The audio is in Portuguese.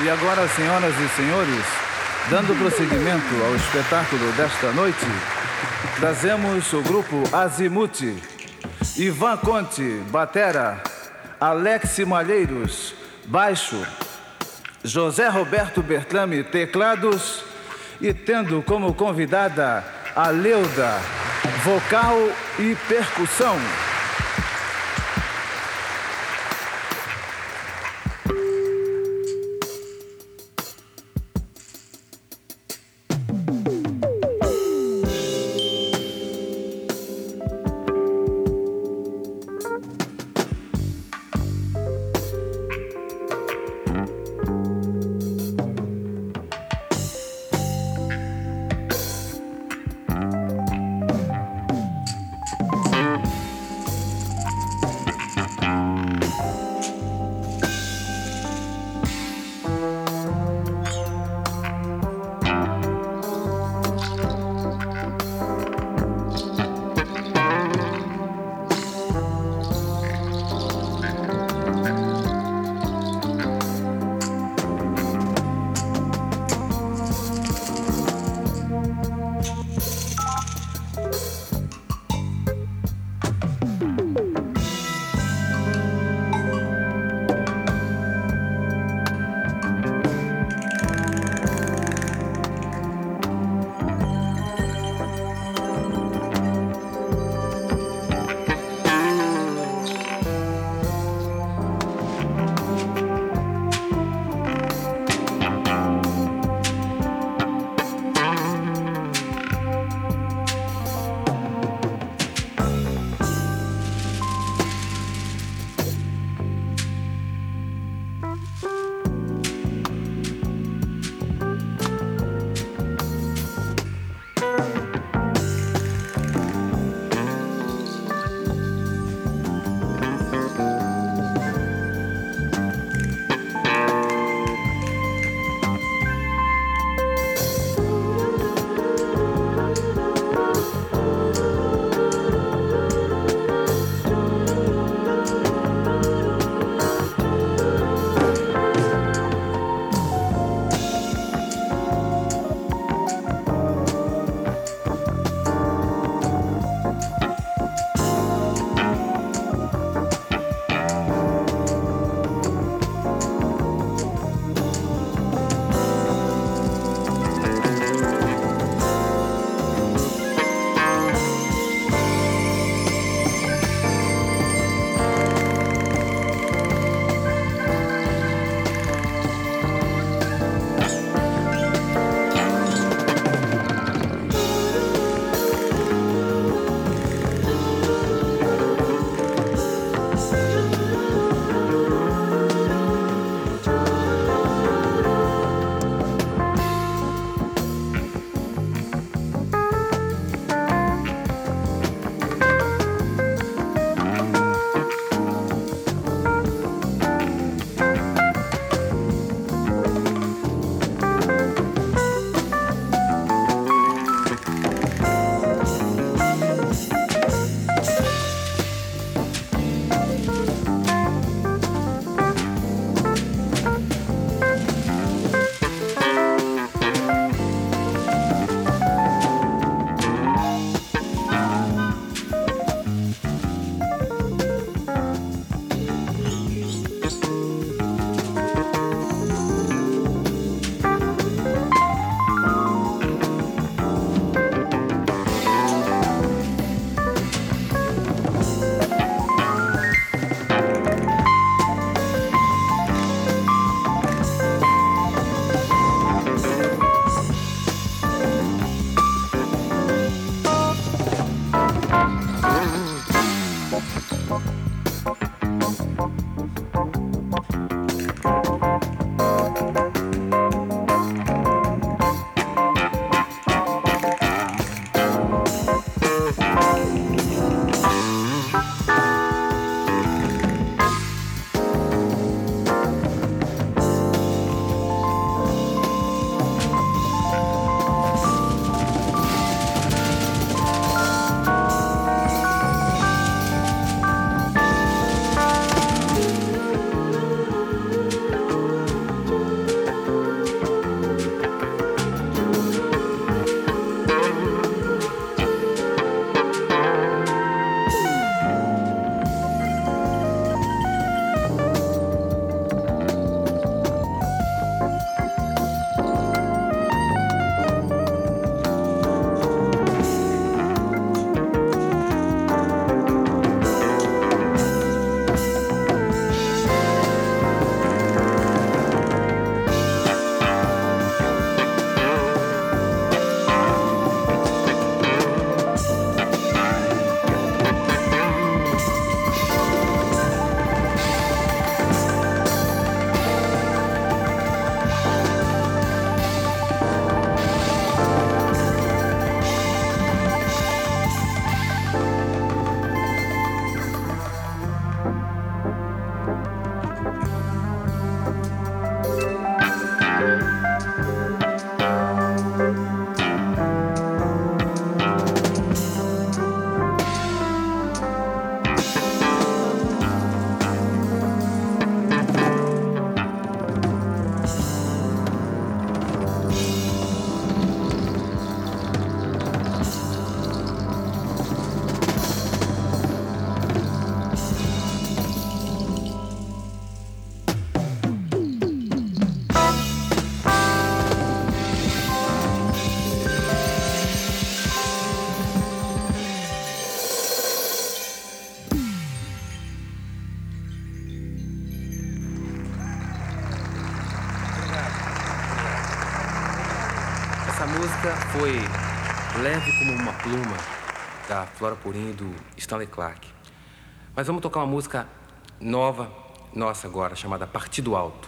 E agora, senhoras e senhores, dando prosseguimento ao espetáculo desta noite, trazemos o grupo Azimuth, Ivan Conte, batera, Alex Malheiros, baixo, José Roberto Bertrame, teclados e tendo como convidada a Leuda, vocal e percussão. Música foi Leve como uma Pluma, da Flora Purim e do Stanley Clark. Mas vamos tocar uma música nova, nossa agora, chamada Partido Alto.